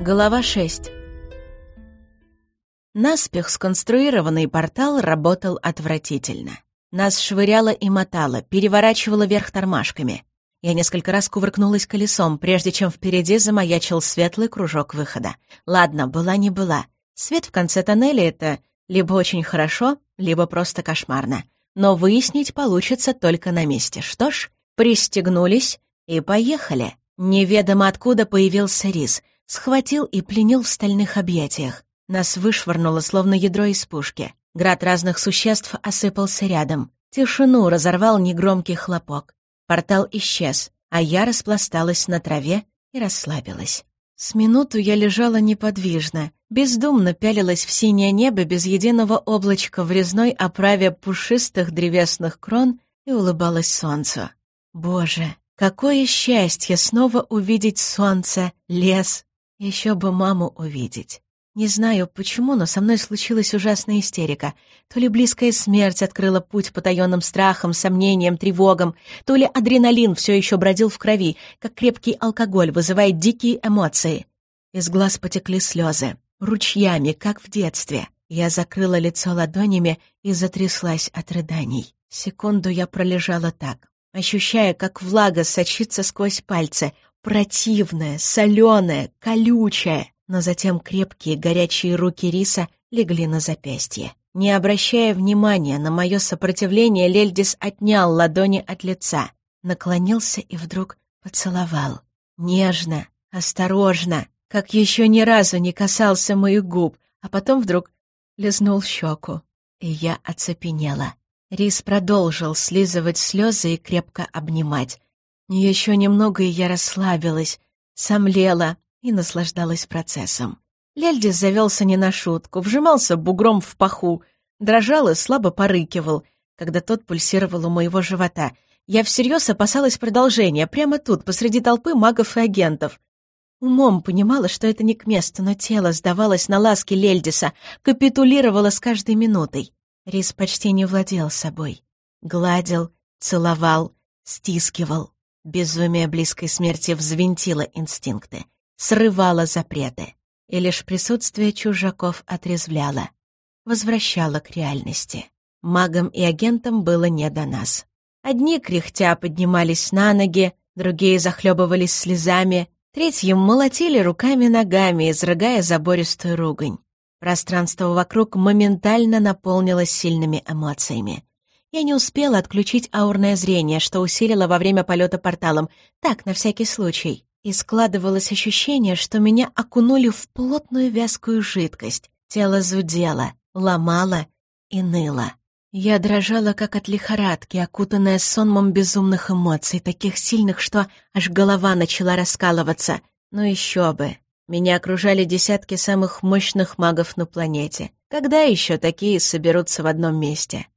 Глава 6 Наспех сконструированный портал работал отвратительно. Нас швыряло и мотало, переворачивало вверх тормашками. Я несколько раз кувыркнулась колесом, прежде чем впереди замаячил светлый кружок выхода. Ладно, была не была. Свет в конце тоннеля — это либо очень хорошо, либо просто кошмарно. Но выяснить получится только на месте. Что ж, пристегнулись и поехали. Неведомо откуда появился рис, схватил и пленил в стальных объятиях. Нас вышвырнуло, словно ядро из пушки. Град разных существ осыпался рядом. Тишину разорвал негромкий хлопок. Портал исчез, а я распласталась на траве и расслабилась. С минуту я лежала неподвижно, бездумно пялилась в синее небо без единого облачка в резной оправе пушистых древесных крон и улыбалась солнцу. Боже, какое счастье снова увидеть солнце, лес, еще бы маму увидеть. Не знаю почему, но со мной случилась ужасная истерика. То ли близкая смерть открыла путь потаенным страхам, сомнениям, тревогам, то ли адреналин все еще бродил в крови, как крепкий алкоголь вызывает дикие эмоции. Из глаз потекли слезы, ручьями, как в детстве. Я закрыла лицо ладонями и затряслась от рыданий. Секунду я пролежала так, ощущая, как влага сочится сквозь пальцы, противная, соленая, колючая но затем крепкие горячие руки Риса легли на запястье. Не обращая внимания на мое сопротивление, Лельдис отнял ладони от лица, наклонился и вдруг поцеловал. Нежно, осторожно, как еще ни разу не касался моих губ, а потом вдруг лизнул щеку. И я оцепенела. Рис продолжил слизывать слезы и крепко обнимать. Еще немного, и я расслабилась, сомлела, и наслаждалась процессом. Лельдис завелся не на шутку, вжимался бугром в паху, дрожал и слабо порыкивал, когда тот пульсировал у моего живота. Я всерьез опасалась продолжения, прямо тут, посреди толпы магов и агентов. Умом понимала, что это не к месту, но тело сдавалось на ласки Лельдиса, капитулировало с каждой минутой. Рис почти не владел собой. Гладил, целовал, стискивал. Безумие близкой смерти взвинтило инстинкты срывала запреты, и лишь присутствие чужаков отрезвляло, возвращало к реальности. Магам и агентам было не до нас. Одни кряхтя поднимались на ноги, другие захлебывались слезами, третьи молотили руками-ногами, изрыгая забористую ругань. Пространство вокруг моментально наполнилось сильными эмоциями. Я не успела отключить аурное зрение, что усилило во время полета порталом, так, на всякий случай и складывалось ощущение, что меня окунули в плотную вязкую жидкость. Тело зудело, ломало и ныло. Я дрожала, как от лихорадки, окутанная сонмом безумных эмоций, таких сильных, что аж голова начала раскалываться. Ну еще бы. Меня окружали десятки самых мощных магов на планете. Когда еще такие соберутся в одном месте?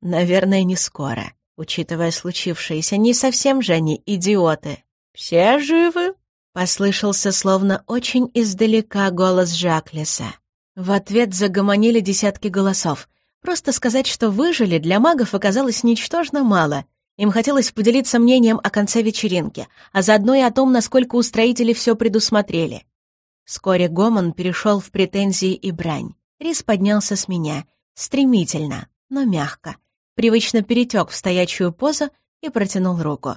Наверное, не скоро. Учитывая случившееся, не совсем же они идиоты. «Все живы?» — послышался словно очень издалека голос Жаклиса. В ответ загомонили десятки голосов. Просто сказать, что выжили, для магов оказалось ничтожно мало. Им хотелось поделиться мнением о конце вечеринки, а заодно и о том, насколько устроители все предусмотрели. Вскоре гомон перешел в претензии и брань. Рис поднялся с меня, стремительно, но мягко. Привычно перетек в стоячую позу и протянул руку.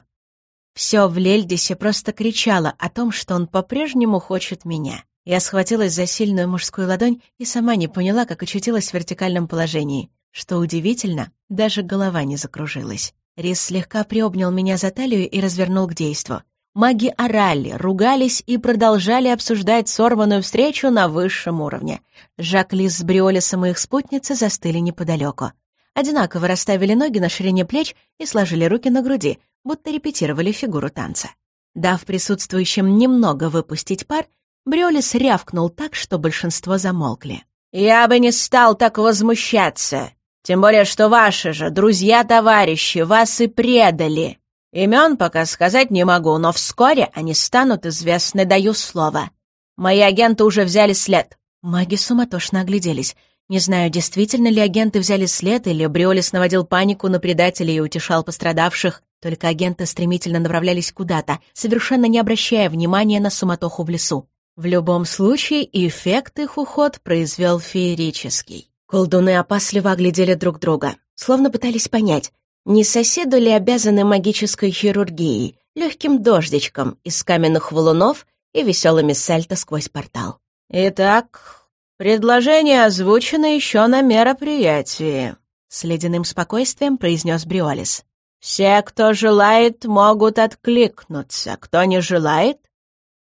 Все в Лельдисе просто кричало о том, что он по-прежнему хочет меня. Я схватилась за сильную мужскую ладонь и сама не поняла, как очутилась в вертикальном положении. Что удивительно, даже голова не закружилась. Рис слегка приобнял меня за талию и развернул к действу. Маги орали, ругались и продолжали обсуждать сорванную встречу на высшем уровне. Жак Лис с Бриолисом и их спутницы застыли неподалеку. Одинаково расставили ноги на ширине плеч и сложили руки на груди, будто репетировали фигуру танца. Дав присутствующим немного выпустить пар, Брёлис рявкнул так, что большинство замолкли. «Я бы не стал так возмущаться, тем более что ваши же друзья-товарищи вас и предали. Имен пока сказать не могу, но вскоре они станут известны, даю слово. Мои агенты уже взяли след». Маги суматошно огляделись. Не знаю, действительно ли агенты взяли след, или Бриолис наводил панику на предателей и утешал пострадавших. Только агенты стремительно направлялись куда-то, совершенно не обращая внимания на суматоху в лесу. В любом случае, эффект их уход произвел феерический. Колдуны опасливо оглядели друг друга, словно пытались понять, не соседу ли обязаны магической хирургией, легким дождичком из каменных валунов и веселыми сальто сквозь портал. «Итак, предложение озвучено еще на мероприятии», — с ледяным спокойствием произнес Бриолис. «Все, кто желает, могут откликнуться. Кто не желает,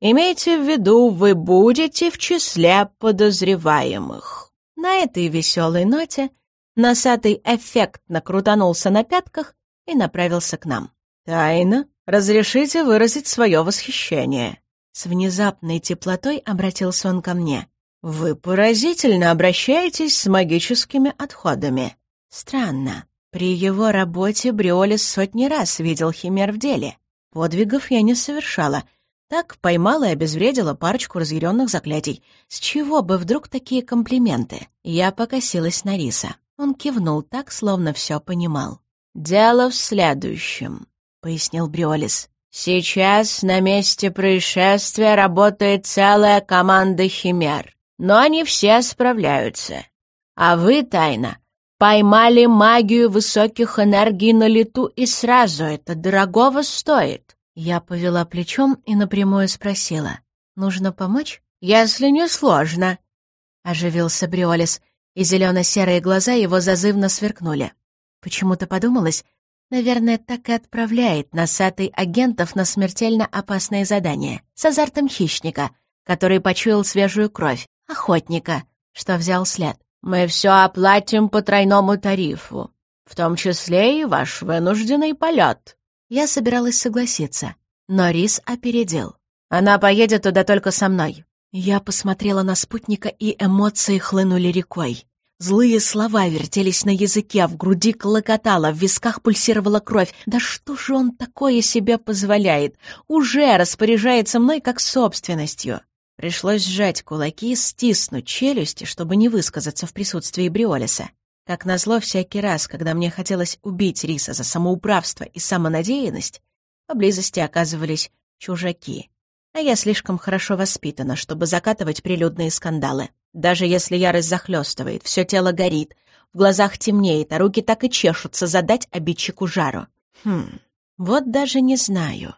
имейте в виду, вы будете в числе подозреваемых». На этой веселой ноте носатый эффектно крутанулся на пятках и направился к нам. «Тайна, разрешите выразить свое восхищение». С внезапной теплотой обратился он ко мне. «Вы поразительно обращаетесь с магическими отходами. Странно. При его работе Бриолис сотни раз видел химер в деле. Подвигов я не совершала. Так поймала и обезвредила парочку разъяренных заклятий. С чего бы вдруг такие комплименты? Я покосилась на Риса. Он кивнул так, словно все понимал. «Дело в следующем», — пояснил Бриолис. «Сейчас на месте происшествия работает целая команда химер, но они все справляются. А вы, тайна, поймали магию высоких энергий на лету, и сразу это дорогого стоит». Я повела плечом и напрямую спросила. «Нужно помочь?» «Если не сложно», — оживился Бриолис, и зелено-серые глаза его зазывно сверкнули. Почему-то подумалось, наверное, так и отправляет носатый агентов на смертельно опасное задание с азартом хищника, который почуял свежую кровь, охотника, что взял след. «Мы все оплатим по тройному тарифу, в том числе и ваш вынужденный полет». Я собиралась согласиться, но Рис опередил. «Она поедет туда только со мной. Я посмотрела на спутника, и эмоции хлынули рекой. Злые слова вертелись на языке, в груди колокотало, в висках пульсировала кровь. Да что же он такое себе позволяет? Уже распоряжается мной как собственностью. Пришлось сжать кулаки стиснуть челюсти, чтобы не высказаться в присутствии Бриолиса. Как назло, всякий раз, когда мне хотелось убить Риса за самоуправство и самонадеянность, поблизости оказывались чужаки а я слишком хорошо воспитана, чтобы закатывать прилюдные скандалы. Даже если ярость захлестывает, все тело горит, в глазах темнеет, а руки так и чешутся задать обидчику жару. Хм, вот даже не знаю.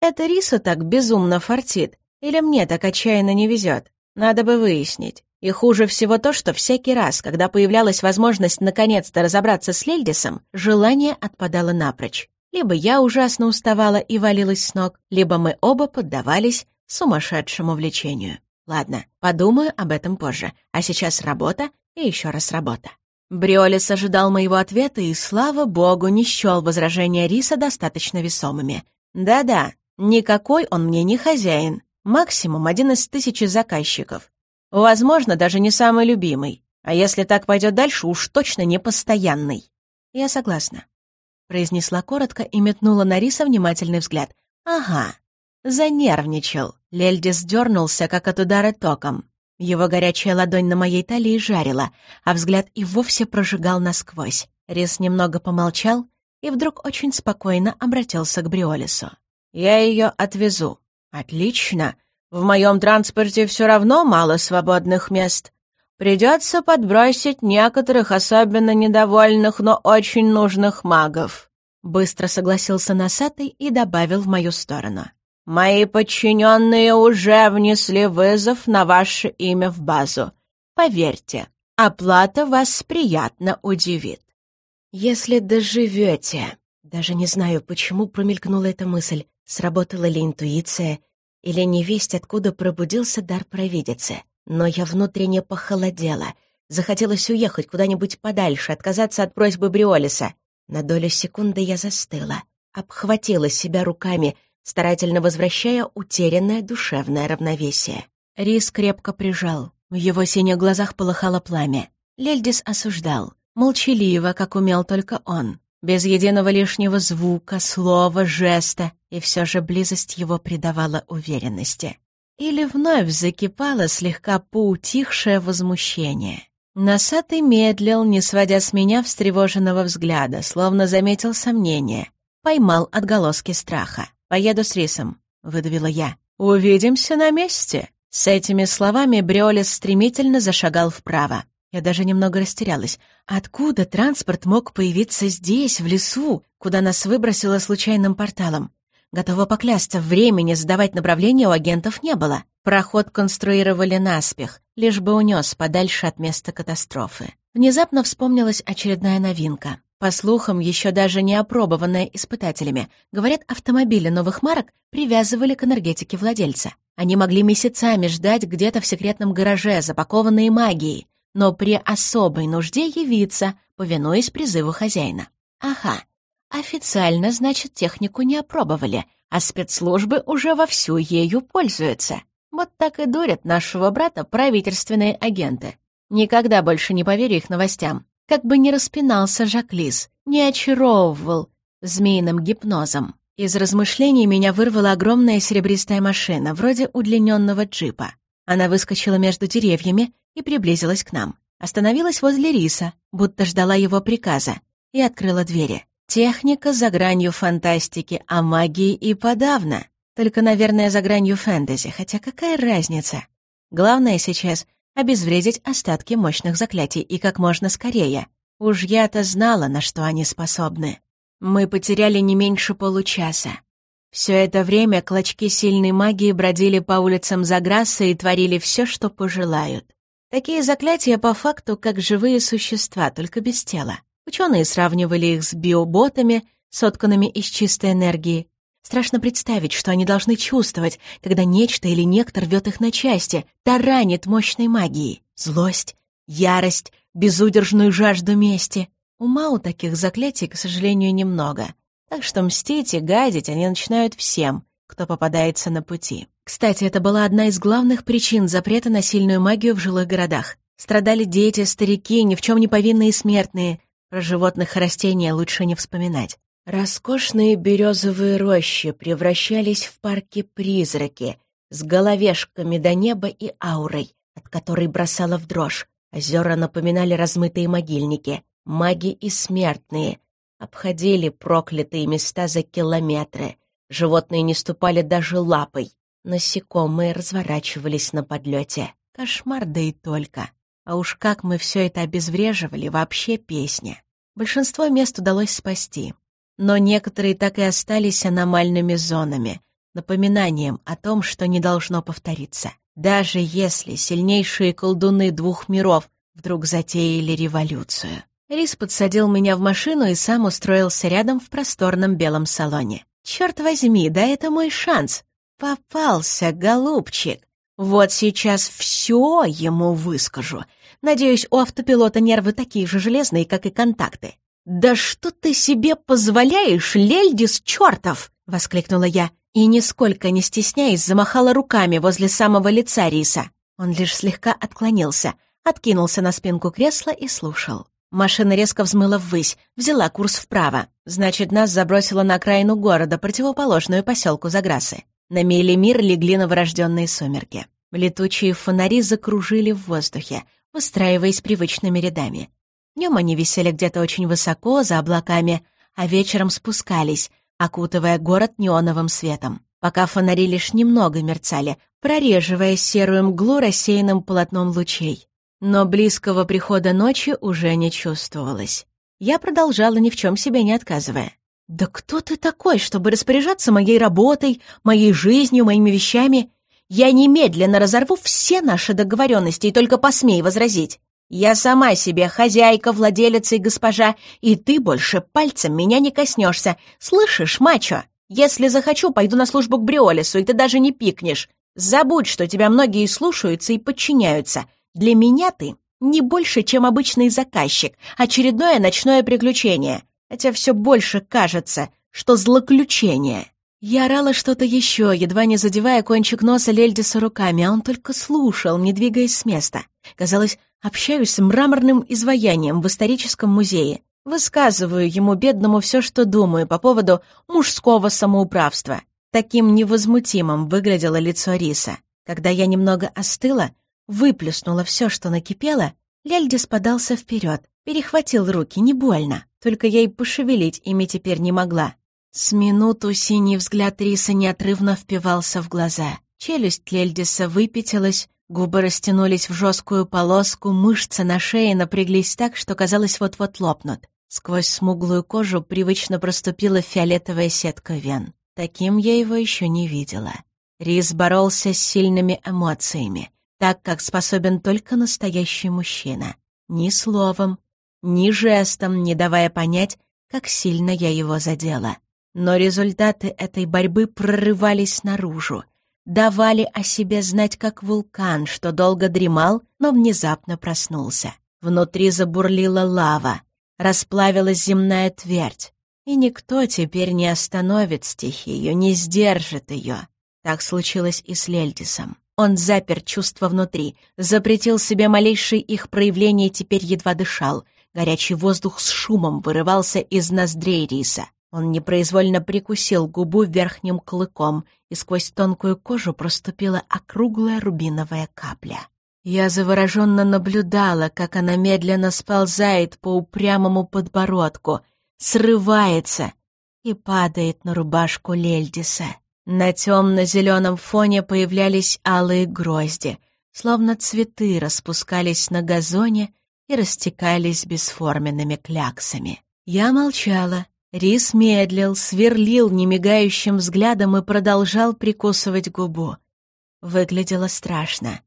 Это Рису так безумно фартит, или мне так отчаянно не везет? Надо бы выяснить. И хуже всего то, что всякий раз, когда появлялась возможность наконец-то разобраться с Лельдисом, желание отпадало напрочь. Либо я ужасно уставала и валилась с ног, либо мы оба поддавались сумасшедшему влечению. Ладно, подумаю об этом позже, а сейчас работа и еще раз работа. Бриолис ожидал моего ответа и, слава богу, не счел возражения Риса достаточно весомыми. Да-да, никакой он мне не хозяин, максимум один из тысячи заказчиков. Возможно, даже не самый любимый, а если так пойдет дальше, уж точно не постоянный. Я согласна произнесла коротко и метнула на Риса внимательный взгляд. «Ага». Занервничал. Лельдис дернулся, как от удара током. Его горячая ладонь на моей талии жарила, а взгляд и вовсе прожигал насквозь. Рис немного помолчал и вдруг очень спокойно обратился к Бриолису. «Я ее отвезу». «Отлично. В моем транспорте все равно мало свободных мест. Придется подбросить некоторых особенно недовольных, но очень нужных магов. Быстро согласился носатый и добавил в мою сторону. «Мои подчиненные уже внесли вызов на ваше имя в базу. Поверьте, оплата вас приятно удивит». «Если доживете...» Даже не знаю, почему промелькнула эта мысль, сработала ли интуиция, или невесть, откуда пробудился дар провидицы. Но я внутренне похолодела. Захотелось уехать куда-нибудь подальше, отказаться от просьбы Бриолиса. На долю секунды я застыла, обхватила себя руками, старательно возвращая утерянное душевное равновесие. Рис крепко прижал. В его синих глазах полыхало пламя. Лельдис осуждал. Молчаливо, как умел только он. Без единого лишнего звука, слова, жеста. И все же близость его придавала уверенности. Или вновь закипало слегка поутихшее возмущение. Носатый медлил, не сводя с меня встревоженного взгляда, словно заметил сомнение. Поймал отголоски страха. «Поеду с рисом», — выдавила я. «Увидимся на месте», С этими словами Бриолис стремительно зашагал вправо. Я даже немного растерялась. Откуда транспорт мог появиться здесь, в лесу, куда нас выбросило случайным порталом? Готова поклясться, времени сдавать направление у агентов не было. Проход конструировали наспех, лишь бы унес подальше от места катастрофы. Внезапно вспомнилась очередная новинка. По слухам, еще даже не опробованная испытателями. Говорят, автомобили новых марок привязывали к энергетике владельца. Они могли месяцами ждать где-то в секретном гараже, запакованные магией, но при особой нужде явиться, повинуясь призыву хозяина. Ага, Официально, значит, технику не опробовали, а спецслужбы уже вовсю ею пользуются. Вот так и дурят нашего брата правительственные агенты. Никогда больше не поверю их новостям. Как бы ни распинался Жаклис, не очаровывал змеиным гипнозом. Из размышлений меня вырвала огромная серебристая машина, вроде удлиненного джипа. Она выскочила между деревьями и приблизилась к нам. Остановилась возле риса, будто ждала его приказа, и открыла двери. Техника за гранью фантастики, а магии и подавно. Только, наверное, за гранью фэнтези, хотя какая разница? Главное сейчас — обезвредить остатки мощных заклятий и как можно скорее. Уж я-то знала, на что они способны. Мы потеряли не меньше получаса. Все это время клочки сильной магии бродили по улицам Заграсса и творили все, что пожелают. Такие заклятия по факту как живые существа, только без тела. Ученые сравнивали их с биоботами, сотканными из чистой энергии. Страшно представить, что они должны чувствовать, когда нечто или некто рвет их на части, таранит мощной магией. Злость, ярость, безудержную жажду мести. Ума у таких заклятий, к сожалению, немного. Так что мстить и гадить они начинают всем, кто попадается на пути. Кстати, это была одна из главных причин запрета на сильную магию в жилых городах. Страдали дети, старики, ни в чем не повинные смертные, про животных и растения лучше не вспоминать. Роскошные березовые рощи превращались в парки-призраки с головешками до неба и аурой, от которой бросала в дрожь. Озера напоминали размытые могильники, маги и смертные. Обходили проклятые места за километры. Животные не ступали даже лапой. Насекомые разворачивались на подлете. Кошмар да и только. А уж как мы все это обезвреживали, вообще песня. Большинство мест удалось спасти, но некоторые так и остались аномальными зонами, напоминанием о том, что не должно повториться. Даже если сильнейшие колдуны двух миров вдруг затеяли революцию. Рис подсадил меня в машину и сам устроился рядом в просторном белом салоне. «Черт возьми, да это мой шанс!» «Попался, голубчик!» Вот сейчас все ему выскажу. Надеюсь, у автопилота нервы такие же железные, как и контакты. «Да что ты себе позволяешь, Лельдис чертов!» — воскликнула я и, нисколько не стесняясь, замахала руками возле самого лица Риса. Он лишь слегка отклонился, откинулся на спинку кресла и слушал. Машина резко взмыла ввысь, взяла курс вправо. Значит, нас забросило на окраину города, противоположную поселку Заграсы. На Мелимир легли новорожденные сумерки. Летучие фонари закружили в воздухе, выстраиваясь привычными рядами. Днем они висели где-то очень высоко, за облаками, а вечером спускались, окутывая город неоновым светом, пока фонари лишь немного мерцали, прореживая серую мглу рассеянным полотном лучей. Но близкого прихода ночи уже не чувствовалось. Я продолжала ни в чем себе не отказывая. «Да кто ты такой, чтобы распоряжаться моей работой, моей жизнью, моими вещами? Я немедленно разорву все наши договоренности и только посмей возразить. Я сама себе хозяйка, владелица и госпожа, и ты больше пальцем меня не коснешься. Слышишь, мачо? Если захочу, пойду на службу к Бриолису, и ты даже не пикнешь. Забудь, что тебя многие слушаются и подчиняются. Для меня ты не больше, чем обычный заказчик, очередное ночное приключение хотя все больше кажется, что злоключение. Я орала что-то еще, едва не задевая кончик носа Лельдиса руками, а он только слушал, не двигаясь с места. Казалось, общаюсь с мраморным изваянием в историческом музее. Высказываю ему, бедному, все, что думаю по поводу мужского самоуправства. Таким невозмутимым выглядело лицо Риса. Когда я немного остыла, выплюснула все, что накипело, Лельдис подался вперед, перехватил руки, не больно. Только я и пошевелить ими теперь не могла. С минуту синий взгляд Риса неотрывно впивался в глаза. Челюсть Лельдиса выпятилась, губы растянулись в жесткую полоску, мышцы на шее напряглись так, что казалось вот-вот лопнут. Сквозь смуглую кожу привычно проступила фиолетовая сетка вен. Таким я его еще не видела. Рис боролся с сильными эмоциями, так как способен только настоящий мужчина. Ни словом, ни жестом, не давая понять, как сильно я его задела. Но результаты этой борьбы прорывались наружу, давали о себе знать как вулкан, что долго дремал, но внезапно проснулся. Внутри забурлила лава, расплавилась земная твердь, и никто теперь не остановит стихию, не сдержит ее. Так случилось и с Лельдисом. Он запер чувства внутри, запретил себе малейшие их проявления и теперь едва дышал. Горячий воздух с шумом вырывался из ноздрей риса. Он непроизвольно прикусил губу верхним клыком, и сквозь тонкую кожу проступила округлая рубиновая капля. Я завороженно наблюдала, как она медленно сползает по упрямому подбородку, срывается и падает на рубашку Лельдиса. На темно-зеленом фоне появлялись алые грозди, словно цветы распускались на газоне и растекались бесформенными кляксами. Я молчала. Рис медлил, сверлил немигающим взглядом и продолжал прикусывать губу. Выглядело страшно.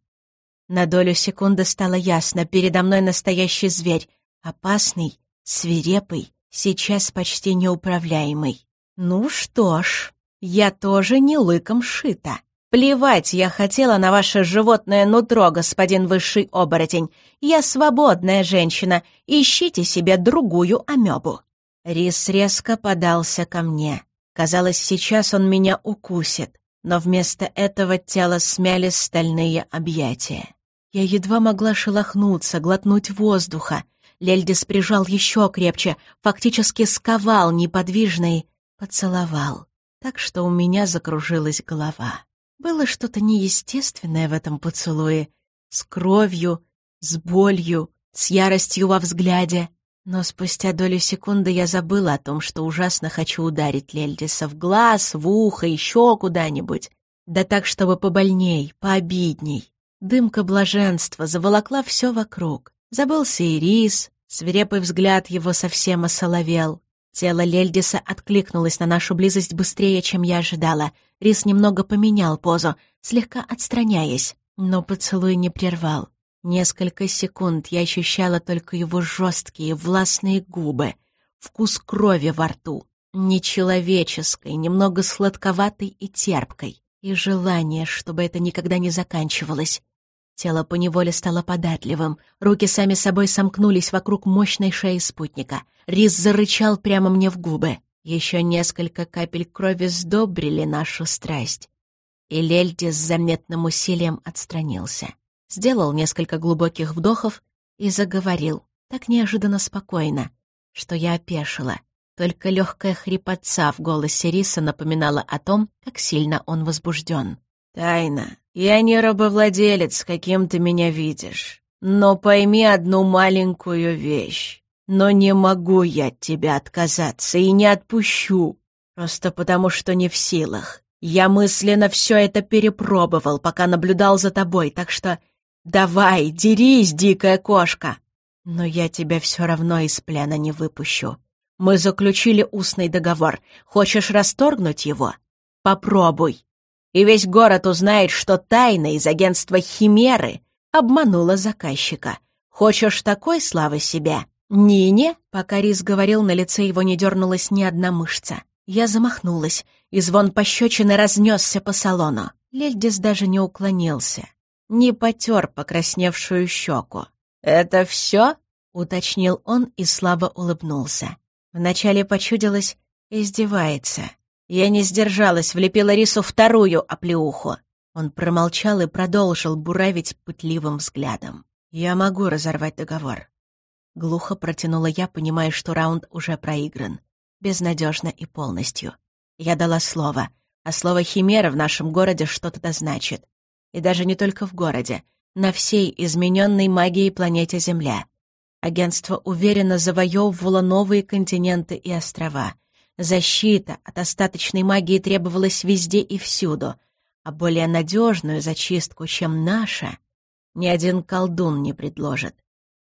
На долю секунды стало ясно, передо мной настоящий зверь, опасный, свирепый, сейчас почти неуправляемый. Ну что ж, я тоже не лыком шита. Плевать я хотела на ваше животное нутро, господин высший оборотень. Я свободная женщина, ищите себе другую амебу. Рис резко подался ко мне. Казалось, сейчас он меня укусит, но вместо этого тело смяли стальные объятия. Я едва могла шелохнуться, глотнуть воздуха. Лельдис прижал еще крепче, фактически сковал неподвижный, поцеловал так что у меня закружилась голова. Было что-то неестественное в этом поцелуе, с кровью, с болью, с яростью во взгляде. Но спустя долю секунды я забыла о том, что ужасно хочу ударить Лельдиса в глаз, в ухо, еще куда-нибудь. Да так, чтобы побольней, пообидней. Дымка блаженства заволокла все вокруг. Забылся и рис, свирепый взгляд его совсем осоловел. Тело Лельдиса откликнулось на нашу близость быстрее, чем я ожидала. Рис немного поменял позу, слегка отстраняясь, но поцелуй не прервал. Несколько секунд я ощущала только его жесткие, властные губы, вкус крови во рту, нечеловеческой, немного сладковатой и терпкой, и желание, чтобы это никогда не заканчивалось. Тело поневоле стало податливым, руки сами собой сомкнулись вокруг мощной шеи спутника. Рис зарычал прямо мне в губы. Еще несколько капель крови сдобрили нашу страсть. И Лельди с заметным усилием отстранился. Сделал несколько глубоких вдохов и заговорил, так неожиданно спокойно, что я опешила. Только легкая хрипотца в голосе Риса напоминала о том, как сильно он возбужден. «Тайна, я не рабовладелец, каким ты меня видишь. Но пойми одну маленькую вещь. Но не могу я от тебя отказаться и не отпущу. Просто потому, что не в силах. Я мысленно все это перепробовал, пока наблюдал за тобой, так что давай, дерись, дикая кошка. Но я тебя все равно из плена не выпущу. Мы заключили устный договор. Хочешь расторгнуть его? Попробуй и весь город узнает, что тайна из агентства «Химеры» обманула заказчика. Хочешь такой славы себе? Нине, пока Рис говорил, на лице его не дернулась ни одна мышца. Я замахнулась, и звон пощечины разнесся по салону. Лельдис даже не уклонился, не потер покрасневшую щеку. «Это все?» — уточнил он и слабо улыбнулся. Вначале почудилось, издевается. Я не сдержалась, влепила Рису вторую оплеуху. Он промолчал и продолжил буравить пытливым взглядом. «Я могу разорвать договор». Глухо протянула я, понимая, что раунд уже проигран. Безнадежно и полностью. Я дала слово, а слово «химера» в нашем городе что-то значит. И даже не только в городе, на всей измененной магией планете Земля. Агентство уверенно завоевывало новые континенты и острова — Защита от остаточной магии требовалась везде и всюду, а более надежную зачистку, чем наша, ни один колдун не предложит,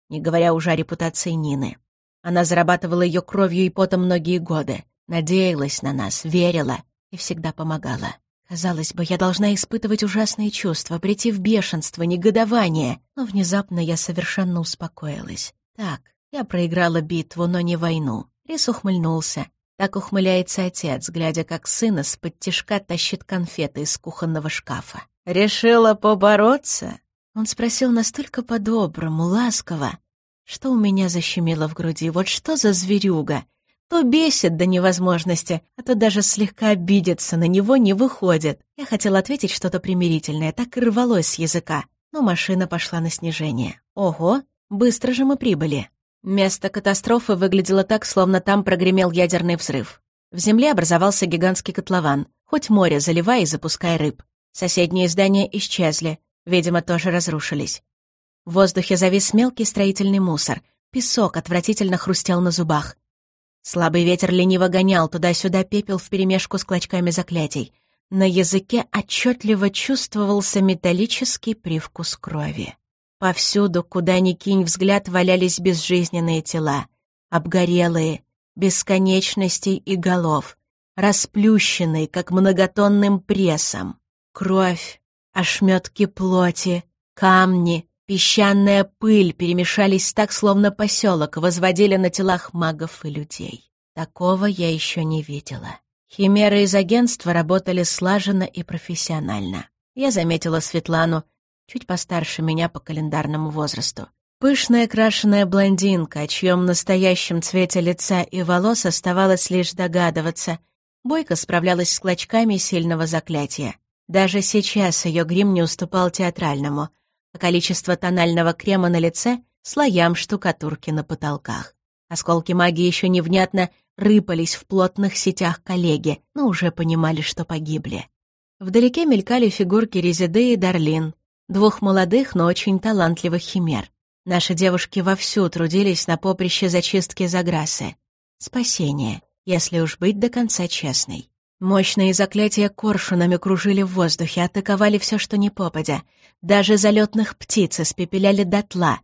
не говоря уже о репутации Нины. Она зарабатывала ее кровью и потом многие годы, надеялась на нас, верила и всегда помогала. Казалось бы, я должна испытывать ужасные чувства, прийти в бешенство, негодование, но внезапно я совершенно успокоилась. Так, я проиграла битву, но не войну. Рис ухмыльнулся. Так ухмыляется отец, глядя, как сын из-под тишка тащит конфеты из кухонного шкафа. «Решила побороться?» Он спросил настолько по-доброму, ласково, что у меня защемило в груди. Вот что за зверюга! То бесит до невозможности, а то даже слегка обидеться на него не выходит. Я хотела ответить что-то примирительное, так и рвалось с языка. Но машина пошла на снижение. Ого, быстро же мы прибыли. Место катастрофы выглядело так, словно там прогремел ядерный взрыв. В земле образовался гигантский котлован, хоть море заливая и запуская рыб. Соседние здания исчезли, видимо, тоже разрушились. В воздухе завис мелкий строительный мусор, песок отвратительно хрустел на зубах. Слабый ветер лениво гонял туда-сюда пепел вперемешку с клочками заклятий. На языке отчетливо чувствовался металлический привкус крови. Повсюду, куда ни кинь взгляд, валялись безжизненные тела, обгорелые, бесконечностей и голов, расплющенные, как многотонным прессом. Кровь, ошметки плоти, камни, Песчаная пыль перемешались так, словно поселок возводили на телах магов и людей. Такого я еще не видела. Химеры из агентства работали слаженно и профессионально. Я заметила Светлану, чуть постарше меня по календарному возрасту. Пышная крашеная блондинка, о чьем настоящем цвете лица и волос оставалось лишь догадываться, бойко справлялась с клочками сильного заклятия. Даже сейчас ее грим не уступал театральному — а количество тонального крема на лице — слоям штукатурки на потолках. Осколки магии еще невнятно рыпались в плотных сетях коллеги, но уже понимали, что погибли. Вдалеке мелькали фигурки Резиды и Дарлин, двух молодых, но очень талантливых химер. Наши девушки вовсю трудились на поприще зачистки Заграсы. Спасение, если уж быть до конца честной. Мощные заклятия коршунами кружили в воздухе, атаковали все, что не попадя. Даже залетных птиц испепеляли дотла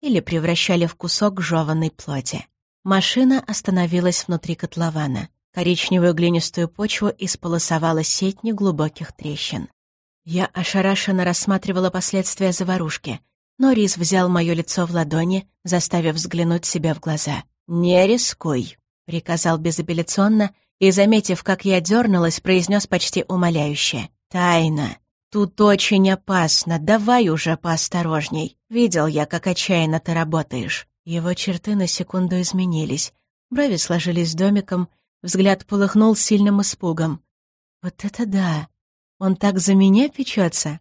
или превращали в кусок жеванной плоти. Машина остановилась внутри котлована. Коричневую глинистую почву исполосовала сеть неглубоких трещин. Я ошарашенно рассматривала последствия заварушки, но Рис взял мое лицо в ладони, заставив взглянуть себе в глаза. «Не рискуй», — приказал безапелляционно, и, заметив, как я дернулась, произнес почти умоляюще. «Тайна. Тут очень опасно. Давай уже поосторожней. Видел я, как отчаянно ты работаешь». Его черты на секунду изменились. Брови сложились домиком, взгляд полыхнул сильным испугом. «Вот это да! Он так за меня печется?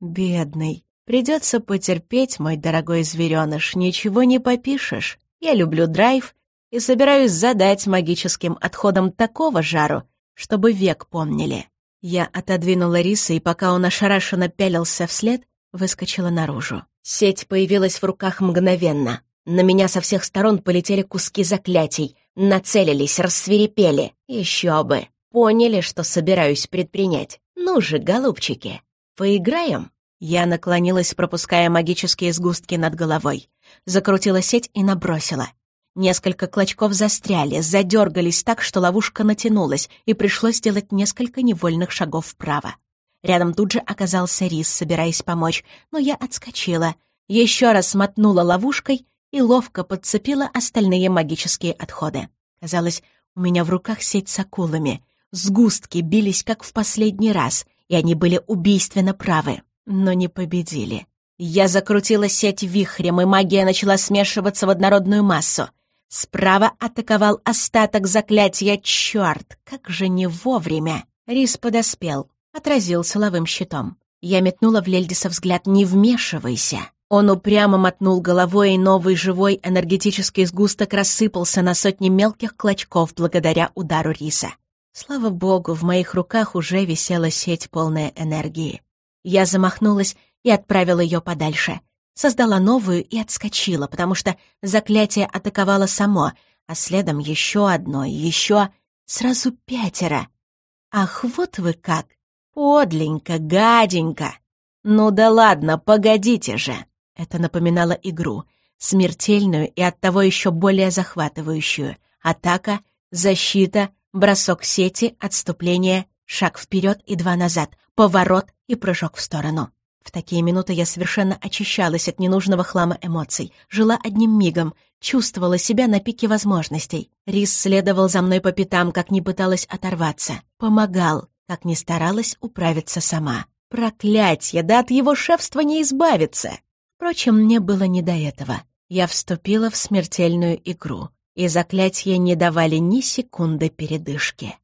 Бедный. Придется потерпеть, мой дорогой звереныш, ничего не попишешь. Я люблю драйв и собираюсь задать магическим отходам такого жару, чтобы век помнили. Я отодвинула риса, и пока он ошарашенно пялился вслед, выскочила наружу. Сеть появилась в руках мгновенно. На меня со всех сторон полетели куски заклятий, нацелились, рассверепели. Еще бы. Поняли, что собираюсь предпринять. Ну же, голубчики, поиграем? Я наклонилась, пропуская магические сгустки над головой. Закрутила сеть и набросила. Несколько клочков застряли, задергались так, что ловушка натянулась, и пришлось сделать несколько невольных шагов вправо. Рядом тут же оказался Рис, собираясь помочь, но я отскочила, еще раз мотнула ловушкой и ловко подцепила остальные магические отходы. Казалось, у меня в руках сеть с акулами. Сгустки бились, как в последний раз, и они были убийственно правы, но не победили. Я закрутила сеть вихрем, и магия начала смешиваться в однородную массу. Справа атаковал остаток заклятия. Черт, как же не вовремя! Рис подоспел, отразил силовым щитом. Я метнула в Лельдиса взгляд «Не вмешивайся!» Он упрямо мотнул головой, и новый живой энергетический сгусток рассыпался на сотни мелких клочков благодаря удару риса. Слава богу, в моих руках уже висела сеть полная энергии. Я замахнулась и отправила ее подальше создала новую и отскочила, потому что заклятие атаковало само, а следом еще одно и еще... Сразу пятеро. Ах, вот вы как! Подленько, гаденько. Ну да ладно, погодите же. Это напоминало игру, смертельную и оттого еще более захватывающую. Атака, защита, бросок сети, отступление, шаг вперед и два назад, поворот и прыжок в сторону. В такие минуты я совершенно очищалась от ненужного хлама эмоций, жила одним мигом, чувствовала себя на пике возможностей. Рис следовал за мной по пятам, как не пыталась оторваться. Помогал, как не старалась управиться сама. Проклятье, да от его шефства не избавиться! Впрочем, мне было не до этого. Я вступила в смертельную игру, и заклятия не давали ни секунды передышки.